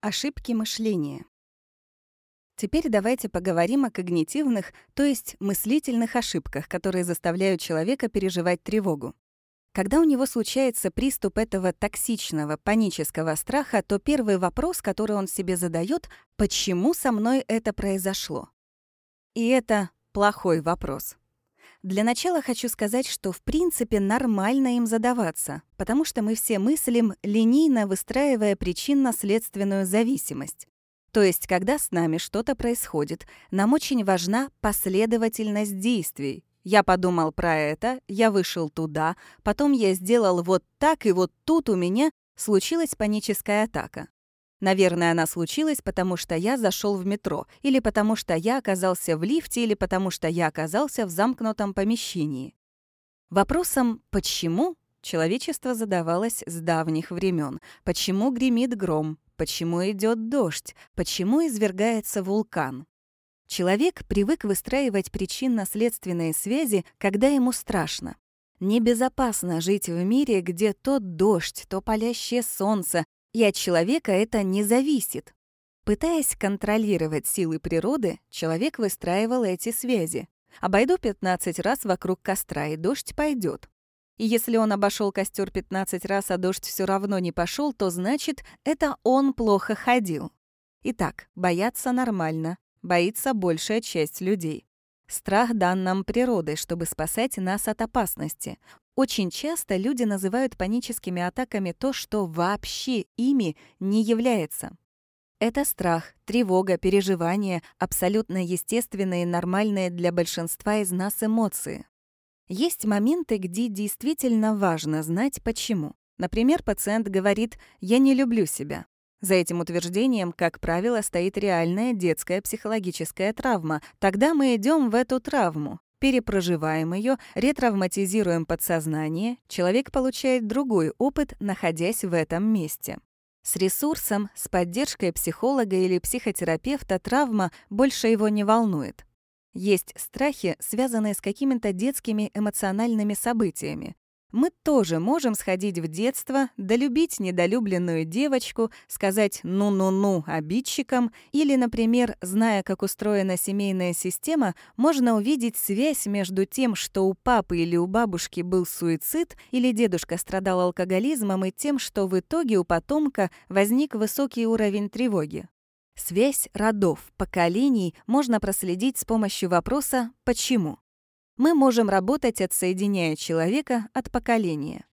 Ошибки мышления. Теперь давайте поговорим о когнитивных, то есть мыслительных ошибках, которые заставляют человека переживать тревогу. Когда у него случается приступ этого токсичного, панического страха, то первый вопрос, который он себе задает, почему со мной это произошло? И это плохой вопрос. Для начала хочу сказать, что в принципе нормально им задаваться, потому что мы все мыслим, линейно выстраивая причинно-следственную зависимость. То есть, когда с нами что-то происходит, нам очень важна последовательность действий. Я подумал про это, я вышел туда, потом я сделал вот так, и вот тут у меня случилась паническая атака. Наверное, она случилась, потому что я зашел в метро, или потому что я оказался в лифте, или потому что я оказался в замкнутом помещении. Вопросом «почему?» человечество задавалось с давних времен. Почему гремит гром? Почему идет дождь? Почему извергается вулкан? Человек привык выстраивать причинно-следственные связи, когда ему страшно. Небезопасно жить в мире, где то дождь, то палящее солнце, и от человека это не зависит. Пытаясь контролировать силы природы, человек выстраивал эти связи. Обойду 15 раз вокруг костра, и дождь пойдет. И если он обошел костер 15 раз, а дождь все равно не пошел, то значит, это он плохо ходил. Итак, бояться нормально, боится большая часть людей. Страх дан нам природой, чтобы спасать нас от опасности. Очень часто люди называют паническими атаками то, что вообще ими не является. Это страх, тревога, переживания, абсолютно естественные и нормальные для большинства из нас эмоции. Есть моменты, где действительно важно знать почему. Например, пациент говорит «я не люблю себя». За этим утверждением, как правило, стоит реальная детская психологическая травма. Тогда мы идем в эту травму, перепроживаем ее, ретравматизируем подсознание, человек получает другой опыт, находясь в этом месте. С ресурсом, с поддержкой психолога или психотерапевта травма больше его не волнует. Есть страхи, связанные с какими-то детскими эмоциональными событиями. Мы тоже можем сходить в детство, долюбить недолюбленную девочку, сказать «ну-ну-ну» обидчикам или, например, зная, как устроена семейная система, можно увидеть связь между тем, что у папы или у бабушки был суицид или дедушка страдал алкоголизмом, и тем, что в итоге у потомка возник высокий уровень тревоги. Связь родов, поколений можно проследить с помощью вопроса «почему?». Мы можем работать, отсоединяя человека от поколения.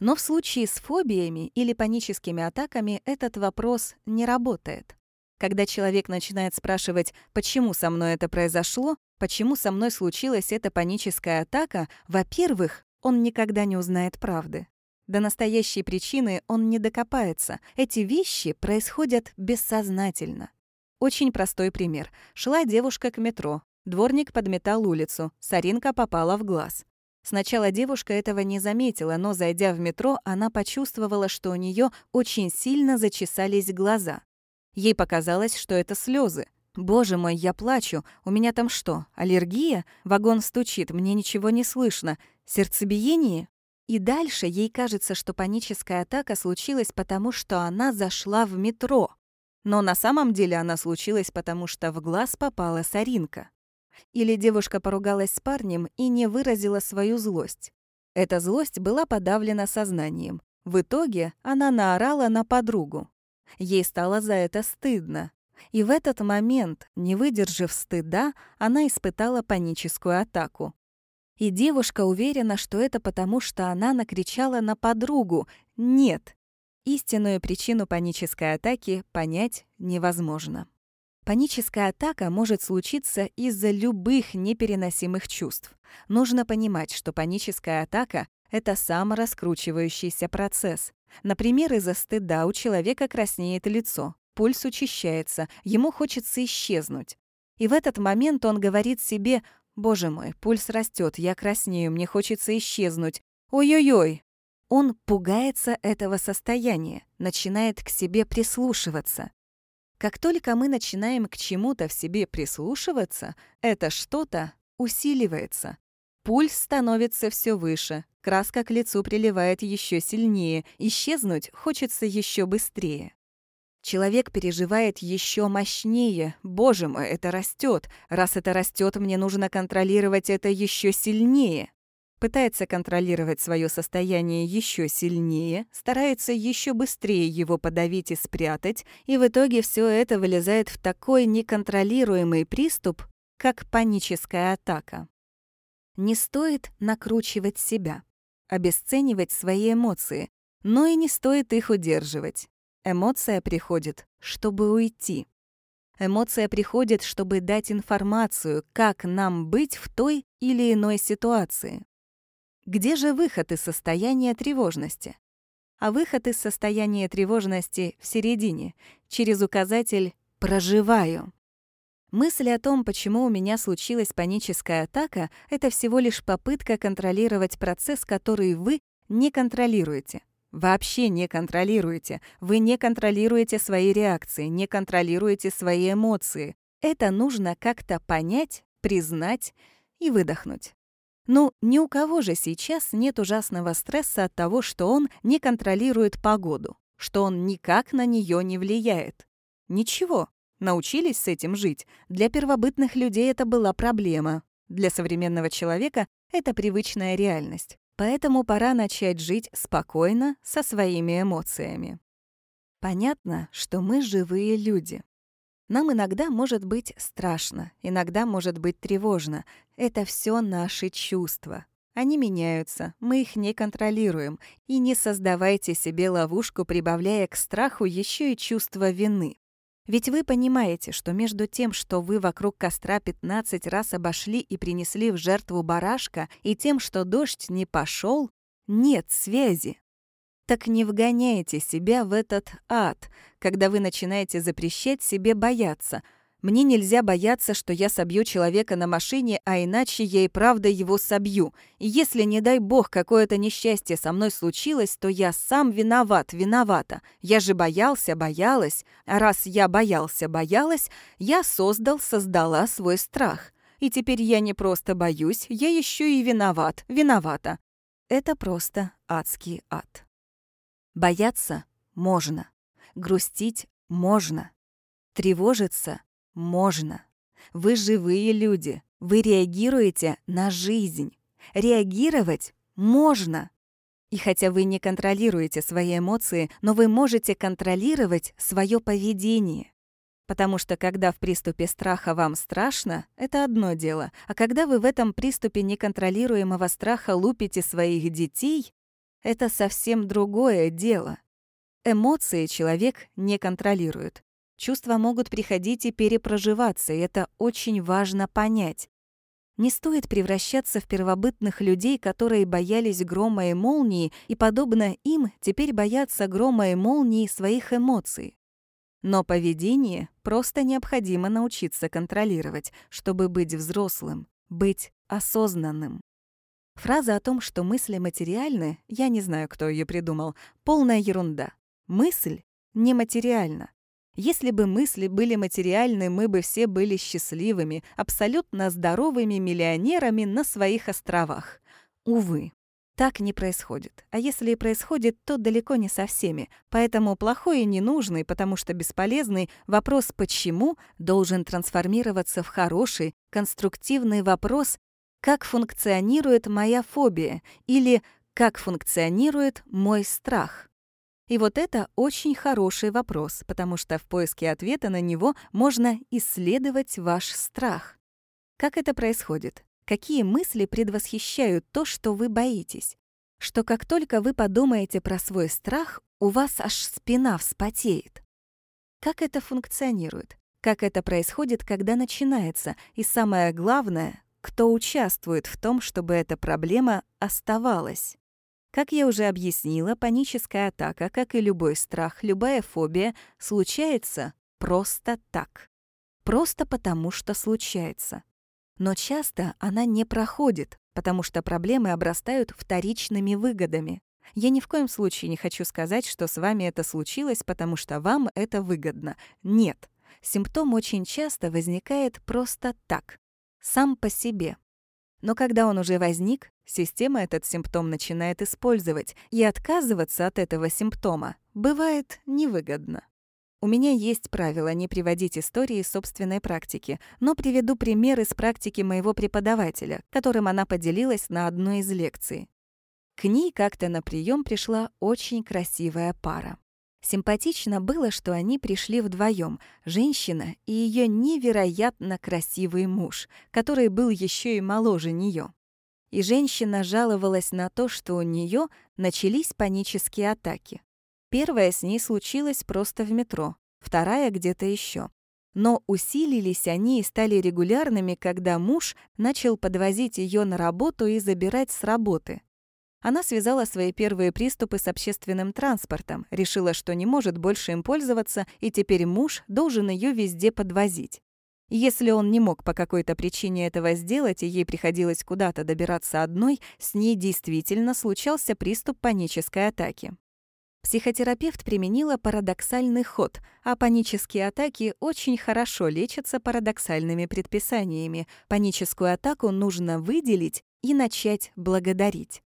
Но в случае с фобиями или паническими атаками этот вопрос не работает. Когда человек начинает спрашивать, почему со мной это произошло, почему со мной случилась эта паническая атака, во-первых, он никогда не узнает правды. До настоящей причины он не докопается. Эти вещи происходят бессознательно. Очень простой пример. Шла девушка к метро, Дворник подметал улицу, соринка попала в глаз. Сначала девушка этого не заметила, но, зайдя в метро, она почувствовала, что у нее очень сильно зачесались глаза. Ей показалось, что это слезы. «Боже мой, я плачу. У меня там что, аллергия? Вагон стучит, мне ничего не слышно. Сердцебиение?» И дальше ей кажется, что паническая атака случилась потому, что она зашла в метро. Но на самом деле она случилась потому, что в глаз попала соринка. Или девушка поругалась с парнем и не выразила свою злость. Эта злость была подавлена сознанием. В итоге она наорала на подругу. Ей стало за это стыдно. И в этот момент, не выдержав стыда, она испытала паническую атаку. И девушка уверена, что это потому, что она накричала на подругу. Нет. Истинную причину панической атаки понять невозможно. Паническая атака может случиться из-за любых непереносимых чувств. Нужно понимать, что паническая атака — это самораскручивающийся процесс. Например, из-за стыда у человека краснеет лицо, пульс учащается, ему хочется исчезнуть. И в этот момент он говорит себе «Боже мой, пульс растет, я краснею, мне хочется исчезнуть. Ой-ой-ой!» Он пугается этого состояния, начинает к себе прислушиваться. Как только мы начинаем к чему-то в себе прислушиваться, это что-то усиливается. Пульс становится все выше, краска к лицу приливает еще сильнее, исчезнуть хочется еще быстрее. Человек переживает еще мощнее. Боже мой, это растет. Раз это растет, мне нужно контролировать это еще сильнее. Пытается контролировать свое состояние еще сильнее, старается еще быстрее его подавить и спрятать, и в итоге все это вылезает в такой неконтролируемый приступ, как паническая атака. Не стоит накручивать себя, обесценивать свои эмоции, но и не стоит их удерживать. Эмоция приходит, чтобы уйти. Эмоция приходит, чтобы дать информацию, как нам быть в той или иной ситуации. Где же выход из состояния тревожности? А выход из состояния тревожности в середине, через указатель «проживаю». Мысль о том, почему у меня случилась паническая атака, это всего лишь попытка контролировать процесс, который вы не контролируете. Вообще не контролируете. Вы не контролируете свои реакции, не контролируете свои эмоции. Это нужно как-то понять, признать и выдохнуть. Ну, ни у кого же сейчас нет ужасного стресса от того, что он не контролирует погоду, что он никак на нее не влияет. Ничего, научились с этим жить. Для первобытных людей это была проблема. Для современного человека это привычная реальность. Поэтому пора начать жить спокойно со своими эмоциями. Понятно, что мы живые люди. Нам иногда может быть страшно, иногда может быть тревожно. Это все наши чувства. Они меняются, мы их не контролируем. И не создавайте себе ловушку, прибавляя к страху еще и чувство вины. Ведь вы понимаете, что между тем, что вы вокруг костра 15 раз обошли и принесли в жертву барашка, и тем, что дождь не пошел, нет связи. Так не вгоняйте себя в этот ад, когда вы начинаете запрещать себе бояться – мне нельзя бояться, что я собью человека на машине, а иначе я и правда его собью. И если, не дай бог, какое-то несчастье со мной случилось, то я сам виноват, виновата. Я же боялся, боялась. А раз я боялся, боялась, я создал, создала свой страх. И теперь я не просто боюсь, я еще и виноват, виновата. Это просто адский ад. Бояться можно. Грустить можно. Тревожиться можно. Вы живые люди. Вы реагируете на жизнь. Реагировать можно. И хотя вы не контролируете свои эмоции, но вы можете контролировать свое поведение. Потому что когда в приступе страха вам страшно, это одно дело, а когда вы в этом приступе неконтролируемого страха лупите своих детей, это совсем другое дело. Эмоции человек не контролирует. Чувства могут приходить и перепроживаться, и это очень важно понять. Не стоит превращаться в первобытных людей, которые боялись грома и молнии, и, подобно им, теперь боятся грома и молнии своих эмоций. Но поведение просто необходимо научиться контролировать, чтобы быть взрослым, быть осознанным. Фраза о том, что мысли материальны, я не знаю, кто ее придумал, полная ерунда. Мысль нематериальна. Если бы мысли были материальны, мы бы все были счастливыми, абсолютно здоровыми миллионерами на своих островах. Увы, так не происходит. А если и происходит, то далеко не со всеми. Поэтому плохой и ненужный, потому что бесполезный, вопрос «почему» должен трансформироваться в хороший, конструктивный вопрос «как функционирует моя фобия?» или «как функционирует мой страх?» И вот это очень хороший вопрос, потому что в поиске ответа на него можно исследовать ваш страх. Как это происходит? Какие мысли предвосхищают то, что вы боитесь? Что как только вы подумаете про свой страх, у вас аж спина вспотеет. Как это функционирует? Как это происходит, когда начинается? И самое главное, кто участвует в том, чтобы эта проблема оставалась? Как я уже объяснила, паническая атака, как и любой страх, любая фобия, случается просто так. Просто потому, что случается. Но часто она не проходит, потому что проблемы обрастают вторичными выгодами. Я ни в коем случае не хочу сказать, что с вами это случилось, потому что вам это выгодно. Нет. Симптом очень часто возникает просто так, сам по себе. Но когда он уже возник, система этот симптом начинает использовать, и отказываться от этого симптома бывает невыгодно. У меня есть правило не приводить истории собственной практики, но приведу пример из практики моего преподавателя, которым она поделилась на одной из лекций. К ней как-то на прием пришла очень красивая пара. Симпатично было, что они пришли вдвоем, женщина и ее невероятно красивый муж, который был еще и моложе нее. И женщина жаловалась на то, что у нее начались панические атаки. Первая с ней случилась просто в метро, вторая где-то еще. Но усилились они и стали регулярными, когда муж начал подвозить ее на работу и забирать с работы. Она связала свои первые приступы с общественным транспортом, решила, что не может больше им пользоваться, и теперь муж должен ее везде подвозить. Если он не мог по какой-то причине этого сделать, и ей приходилось куда-то добираться одной, с ней действительно случался приступ панической атаки. Психотерапевт применила парадоксальный ход, а панические атаки очень хорошо лечатся парадоксальными предписаниями. Паническую атаку нужно выделить и начать благодарить.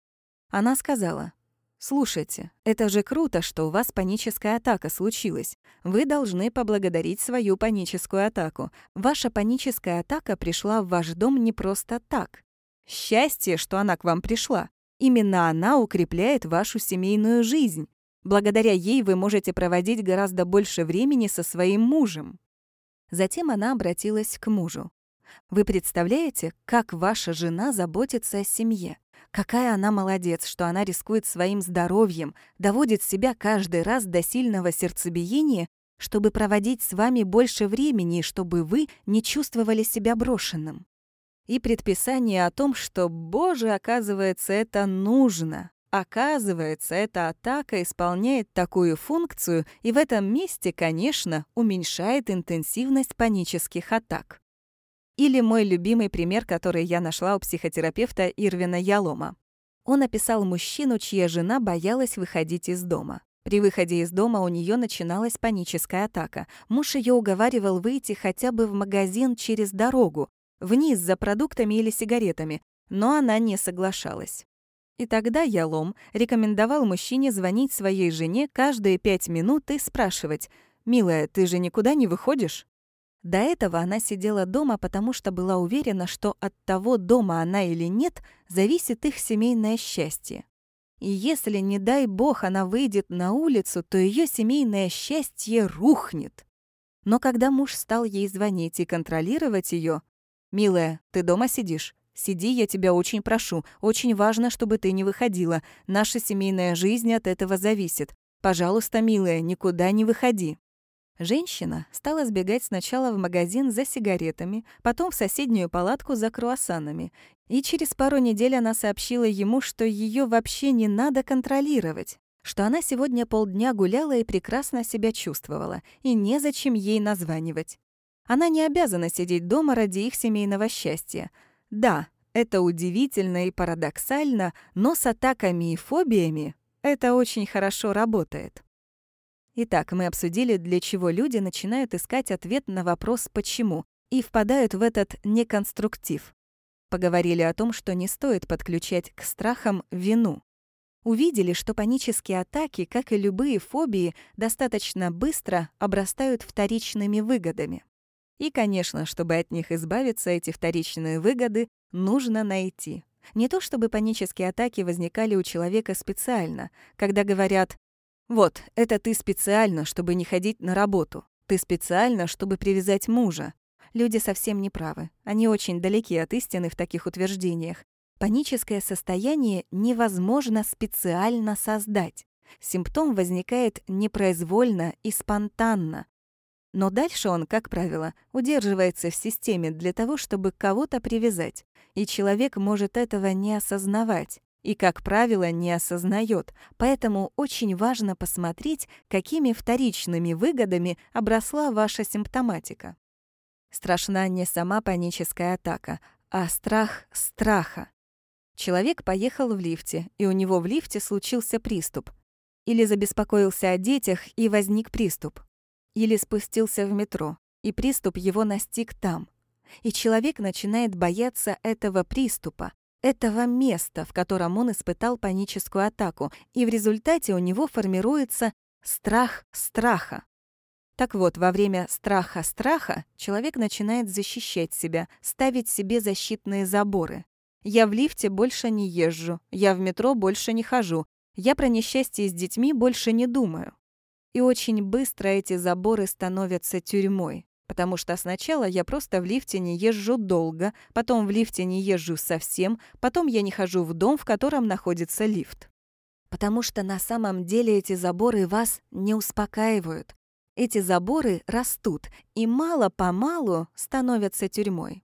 Она сказала, «Слушайте, это же круто, что у вас паническая атака случилась. Вы должны поблагодарить свою паническую атаку. Ваша паническая атака пришла в ваш дом не просто так. Счастье, что она к вам пришла. Именно она укрепляет вашу семейную жизнь. Благодаря ей вы можете проводить гораздо больше времени со своим мужем». Затем она обратилась к мужу. «Вы представляете, как ваша жена заботится о семье? Какая она молодец, что она рискует своим здоровьем, доводит себя каждый раз до сильного сердцебиения, чтобы проводить с вами больше времени, чтобы вы не чувствовали себя брошенным. И предписание о том, что, боже, оказывается, это нужно. Оказывается, эта атака исполняет такую функцию и в этом месте, конечно, уменьшает интенсивность панических атак. Или мой любимый пример, который я нашла у психотерапевта Ирвина Ялома. Он описал мужчину, чья жена боялась выходить из дома. При выходе из дома у нее начиналась паническая атака. Муж ее уговаривал выйти хотя бы в магазин через дорогу, вниз за продуктами или сигаретами, но она не соглашалась. И тогда Ялом рекомендовал мужчине звонить своей жене каждые пять минут и спрашивать «Милая, ты же никуда не выходишь?» До этого она сидела дома, потому что была уверена, что от того, дома она или нет, зависит их семейное счастье. И если, не дай бог, она выйдет на улицу, то ее семейное счастье рухнет. Но когда муж стал ей звонить и контролировать ее, «Милая, ты дома сидишь? Сиди, я тебя очень прошу. Очень важно, чтобы ты не выходила. Наша семейная жизнь от этого зависит. Пожалуйста, милая, никуда не выходи». Женщина стала сбегать сначала в магазин за сигаретами, потом в соседнюю палатку за круассанами. И через пару недель она сообщила ему, что ее вообще не надо контролировать, что она сегодня полдня гуляла и прекрасно себя чувствовала, и незачем ей названивать. Она не обязана сидеть дома ради их семейного счастья. Да, это удивительно и парадоксально, но с атаками и фобиями это очень хорошо работает. Итак, мы обсудили, для чего люди начинают искать ответ на вопрос «почему» и впадают в этот неконструктив. Поговорили о том, что не стоит подключать к страхам вину. Увидели, что панические атаки, как и любые фобии, достаточно быстро обрастают вторичными выгодами. И, конечно, чтобы от них избавиться, эти вторичные выгоды нужно найти. Не то чтобы панические атаки возникали у человека специально, когда говорят вот, это ты специально, чтобы не ходить на работу. Ты специально, чтобы привязать мужа. Люди совсем не правы. Они очень далеки от истины в таких утверждениях. Паническое состояние невозможно специально создать. Симптом возникает непроизвольно и спонтанно. Но дальше он, как правило, удерживается в системе для того, чтобы кого-то привязать, и человек может этого не осознавать и, как правило, не осознает, поэтому очень важно посмотреть, какими вторичными выгодами обросла ваша симптоматика. Страшна не сама паническая атака, а страх страха. Человек поехал в лифте, и у него в лифте случился приступ. Или забеспокоился о детях, и возник приступ. Или спустился в метро, и приступ его настиг там. И человек начинает бояться этого приступа, этого места, в котором он испытал паническую атаку, и в результате у него формируется страх страха. Так вот, во время страха-страха человек начинает защищать себя, ставить себе защитные заборы. Я в лифте больше не езжу, я в метро больше не хожу, я про несчастье с детьми больше не думаю. И очень быстро эти заборы становятся тюрьмой. Потому что сначала я просто в лифте не езжу долго, потом в лифте не езжу совсем, потом я не хожу в дом, в котором находится лифт. Потому что на самом деле эти заборы вас не успокаивают. Эти заборы растут и мало-помалу становятся тюрьмой.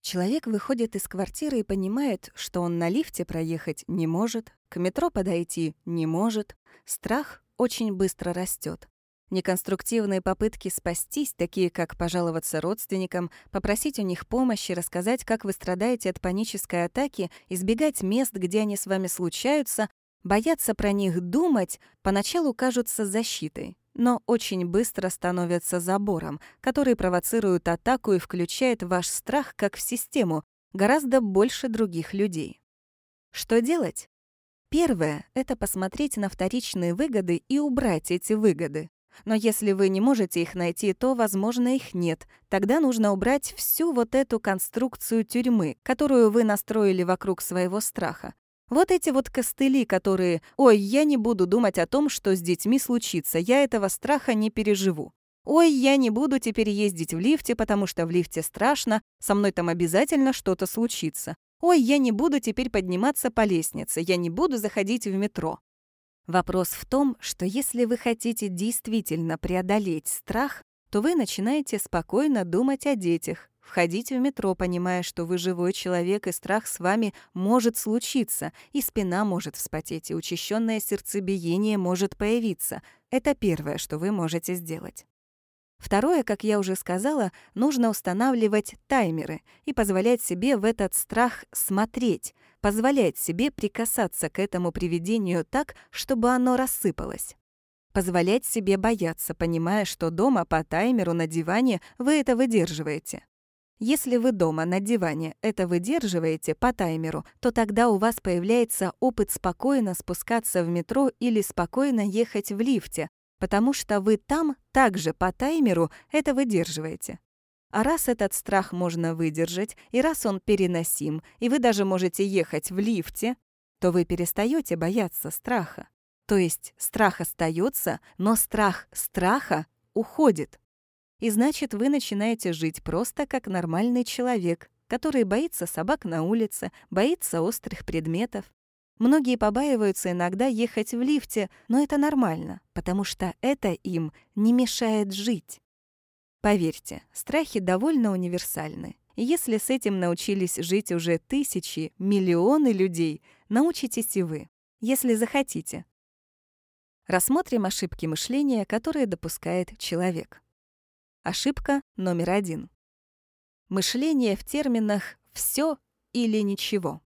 Человек выходит из квартиры и понимает, что он на лифте проехать не может, к метро подойти не может. Страх очень быстро растет. Неконструктивные попытки спастись, такие как пожаловаться родственникам, попросить у них помощи, рассказать, как вы страдаете от панической атаки, избегать мест, где они с вами случаются, бояться про них думать, поначалу кажутся защитой, но очень быстро становятся забором, который провоцирует атаку и включает ваш страх как в систему, гораздо больше других людей. Что делать? Первое — это посмотреть на вторичные выгоды и убрать эти выгоды. Но если вы не можете их найти, то, возможно, их нет. Тогда нужно убрать всю вот эту конструкцию тюрьмы, которую вы настроили вокруг своего страха. Вот эти вот костыли, которые «Ой, я не буду думать о том, что с детьми случится, я этого страха не переживу». «Ой, я не буду теперь ездить в лифте, потому что в лифте страшно, со мной там обязательно что-то случится». «Ой, я не буду теперь подниматься по лестнице, я не буду заходить в метро». Вопрос в том, что если вы хотите действительно преодолеть страх, то вы начинаете спокойно думать о детях, входить в метро, понимая, что вы живой человек, и страх с вами может случиться, и спина может вспотеть, и учащенное сердцебиение может появиться. Это первое, что вы можете сделать. Второе, как я уже сказала, нужно устанавливать таймеры и позволять себе в этот страх смотреть, позволять себе прикасаться к этому привидению так, чтобы оно рассыпалось. Позволять себе бояться, понимая, что дома по таймеру на диване вы это выдерживаете. Если вы дома на диване это выдерживаете по таймеру, то тогда у вас появляется опыт спокойно спускаться в метро или спокойно ехать в лифте, потому что вы там также по таймеру это выдерживаете. А раз этот страх можно выдержать, и раз он переносим, и вы даже можете ехать в лифте, то вы перестаете бояться страха. То есть страх остается, но страх страха уходит. И значит, вы начинаете жить просто как нормальный человек, который боится собак на улице, боится острых предметов, Многие побаиваются иногда ехать в лифте, но это нормально, потому что это им не мешает жить. Поверьте, страхи довольно универсальны. Если с этим научились жить уже тысячи, миллионы людей, научитесь и вы, если захотите. Рассмотрим ошибки мышления, которые допускает человек. Ошибка номер один. Мышление в терминах «все» или «ничего»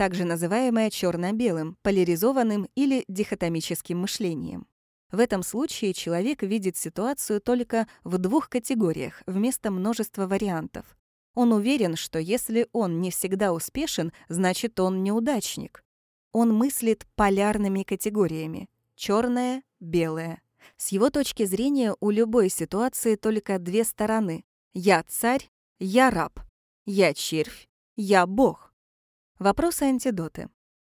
также называемое черно-белым, поляризованным или дихотомическим мышлением. В этом случае человек видит ситуацию только в двух категориях вместо множества вариантов. Он уверен, что если он не всегда успешен, значит он неудачник. Он мыслит полярными категориями — черное, белое. С его точки зрения у любой ситуации только две стороны. Я царь, я раб. Я червь, я бог. Вопросы-антидоты.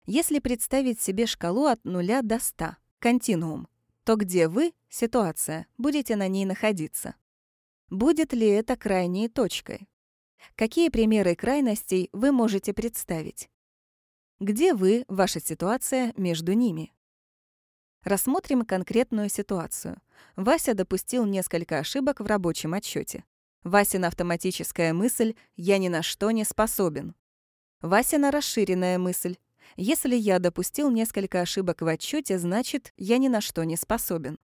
Если представить себе шкалу от 0 до 100, континуум, то где вы, ситуация, будете на ней находиться? Будет ли это крайней точкой? Какие примеры крайностей вы можете представить? Где вы, ваша ситуация между ними? Рассмотрим конкретную ситуацию. Вася допустил несколько ошибок в рабочем отчете. Васина автоматическая мысль «я ни на что не способен» Васина расширенная мысль. Если я допустил несколько ошибок в отчете, значит, я ни на что не способен.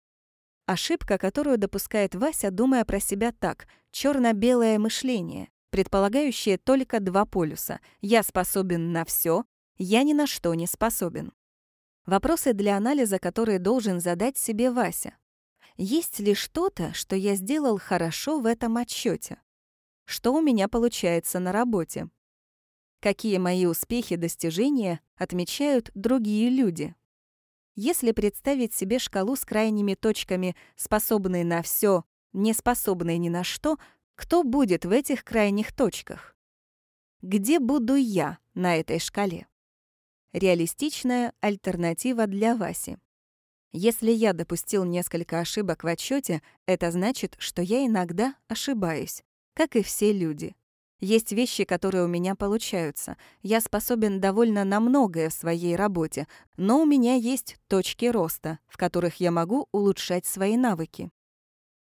Ошибка, которую допускает Вася, думая про себя так, черно белое мышление, предполагающее только два полюса. Я способен на все, я ни на что не способен. Вопросы для анализа, которые должен задать себе Вася. Есть ли что-то, что я сделал хорошо в этом отчете? Что у меня получается на работе? Какие мои успехи, достижения отмечают другие люди? Если представить себе шкалу с крайними точками, способной на все, не способной ни на что, кто будет в этих крайних точках? Где буду я на этой шкале? Реалистичная альтернатива для Васи. Если я допустил несколько ошибок в отчете, это значит, что я иногда ошибаюсь, как и все люди. Есть вещи, которые у меня получаются. Я способен довольно на многое в своей работе, но у меня есть точки роста, в которых я могу улучшать свои навыки.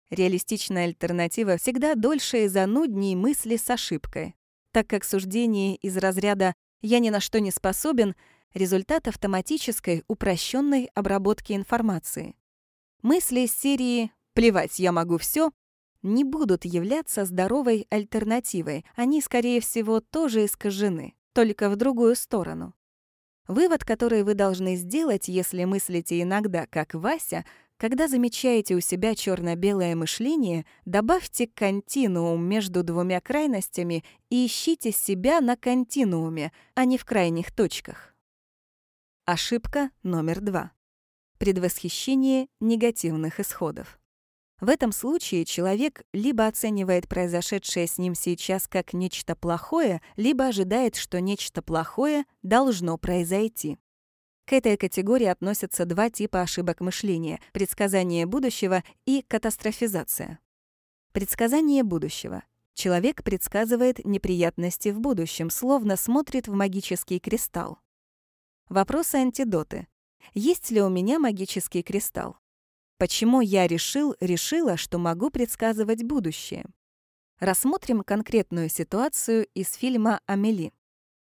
Реалистичная альтернатива всегда дольше и зануднее мысли с ошибкой, так как суждение из разряда «я ни на что не способен» — результат автоматической, упрощенной обработки информации. Мысли из серии «плевать, я могу все не будут являться здоровой альтернативой, они, скорее всего, тоже искажены, только в другую сторону. Вывод, который вы должны сделать, если мыслите иногда, как Вася, когда замечаете у себя черно-белое мышление, добавьте континуум между двумя крайностями и ищите себя на континууме, а не в крайних точках. Ошибка номер два. Предвосхищение негативных исходов. В этом случае человек либо оценивает произошедшее с ним сейчас как нечто плохое, либо ожидает, что нечто плохое должно произойти. К этой категории относятся два типа ошибок мышления — предсказание будущего и катастрофизация. Предсказание будущего. Человек предсказывает неприятности в будущем, словно смотрит в магический кристалл. Вопросы-антидоты. Есть ли у меня магический кристалл? Почему я решил, решила, что могу предсказывать будущее? Рассмотрим конкретную ситуацию из фильма «Амели».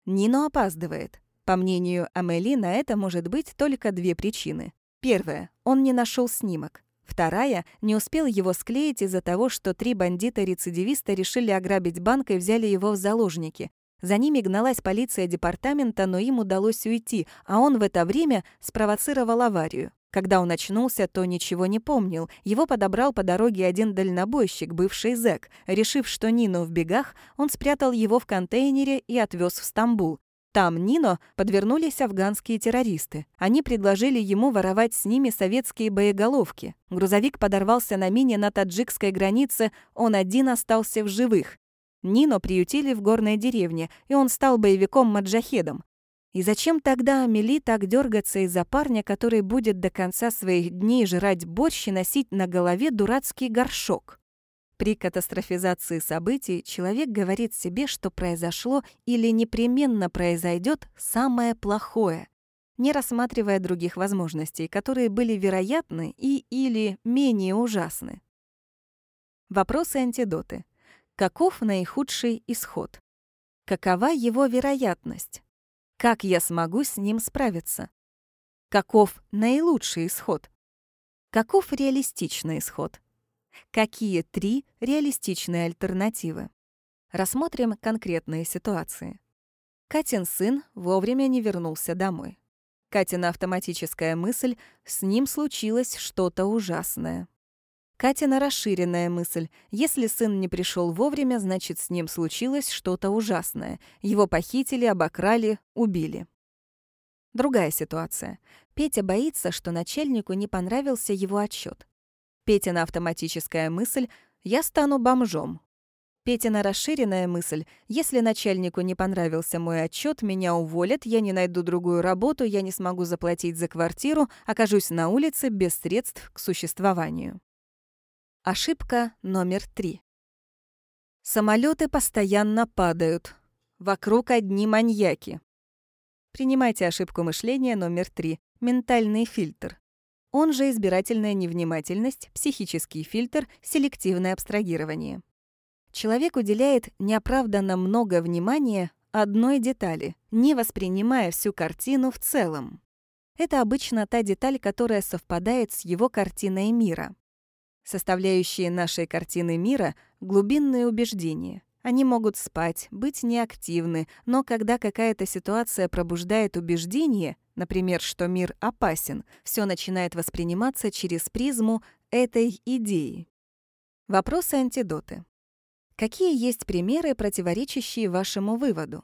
Нино опаздывает. По мнению Амели, на это может быть только две причины. Первая — он не нашел снимок. Вторая — не успел его склеить из-за того, что три бандита-рецидивиста решили ограбить банк и взяли его в заложники. За ними гналась полиция департамента, но им удалось уйти, а он в это время спровоцировал аварию. Когда он очнулся, то ничего не помнил. Его подобрал по дороге один дальнобойщик, бывший зэк. Решив, что Нино в бегах, он спрятал его в контейнере и отвез в Стамбул. Там Нино подвернулись афганские террористы. Они предложили ему воровать с ними советские боеголовки. Грузовик подорвался на мине на таджикской границе, он один остался в живых. Нино приютили в горной деревне, и он стал боевиком-маджахедом. И зачем тогда Амели так дергаться из-за парня, который будет до конца своих дней жрать борщ и носить на голове дурацкий горшок? При катастрофизации событий человек говорит себе, что произошло или непременно произойдет самое плохое, не рассматривая других возможностей, которые были вероятны и или менее ужасны. Вопросы-антидоты. Каков наихудший исход? Какова его вероятность? Как я смогу с ним справиться? Каков наилучший исход? Каков реалистичный исход? Какие три реалистичные альтернативы? Рассмотрим конкретные ситуации. Катин сын вовремя не вернулся домой. Катина автоматическая мысль «с ним случилось что-то ужасное». Катина расширенная мысль. Если сын не пришел вовремя, значит, с ним случилось что-то ужасное. Его похитили, обокрали, убили. Другая ситуация. Петя боится, что начальнику не понравился его отчет. Петина автоматическая мысль «я стану бомжом». Петина расширенная мысль «если начальнику не понравился мой отчет, меня уволят, я не найду другую работу, я не смогу заплатить за квартиру, окажусь на улице без средств к существованию». Ошибка номер три. Самолеты постоянно падают. Вокруг одни маньяки. Принимайте ошибку мышления номер три. Ментальный фильтр. Он же избирательная невнимательность, психический фильтр, селективное абстрагирование. Человек уделяет неоправданно много внимания одной детали, не воспринимая всю картину в целом. Это обычно та деталь, которая совпадает с его картиной мира. Составляющие нашей картины мира — глубинные убеждения. Они могут спать, быть неактивны, но когда какая-то ситуация пробуждает убеждение, например, что мир опасен, все начинает восприниматься через призму этой идеи. Вопросы-антидоты. Какие есть примеры, противоречащие вашему выводу?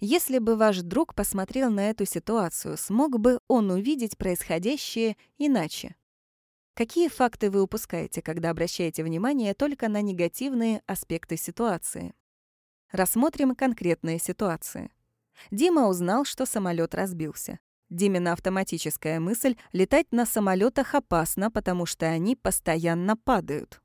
Если бы ваш друг посмотрел на эту ситуацию, смог бы он увидеть происходящее иначе? Какие факты вы упускаете, когда обращаете внимание только на негативные аспекты ситуации? Рассмотрим конкретные ситуации. Дима узнал, что самолет разбился. Димина автоматическая мысль — летать на самолетах опасно, потому что они постоянно падают.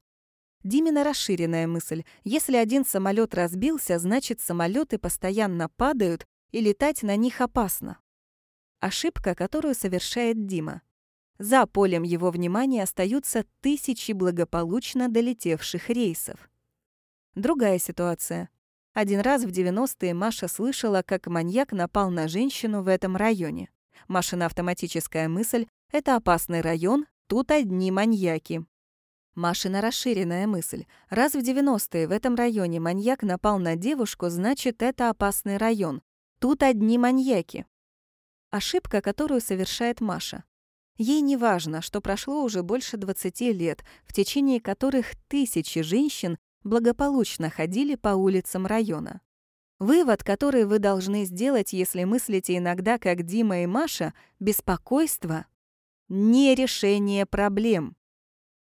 Димина расширенная мысль — если один самолет разбился, значит самолеты постоянно падают, и летать на них опасно. Ошибка, которую совершает Дима. За полем его внимания остаются тысячи благополучно долетевших рейсов. Другая ситуация. Один раз в 90-е Маша слышала, как маньяк напал на женщину в этом районе. Машина автоматическая мысль — это опасный район, тут одни маньяки. Машина расширенная мысль. Раз в 90-е в этом районе маньяк напал на девушку, значит, это опасный район. Тут одни маньяки. Ошибка, которую совершает Маша. Ей не важно, что прошло уже больше 20 лет, в течение которых тысячи женщин благополучно ходили по улицам района. Вывод, который вы должны сделать, если мыслите иногда, как Дима и Маша, беспокойство — не решение проблем.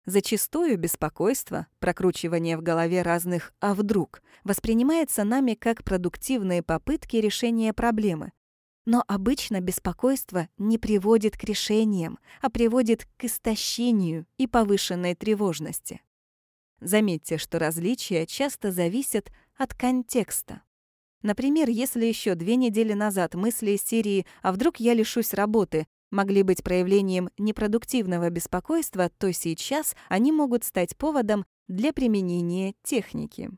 Зачастую беспокойство, прокручивание в голове разных «а вдруг» воспринимается нами как продуктивные попытки решения проблемы. Но обычно беспокойство не приводит к решениям, а приводит к истощению и повышенной тревожности. Заметьте, что различия часто зависят от контекста. Например, если еще две недели назад мысли из серии «А вдруг я лишусь работы» могли быть проявлением непродуктивного беспокойства, то сейчас они могут стать поводом для применения техники.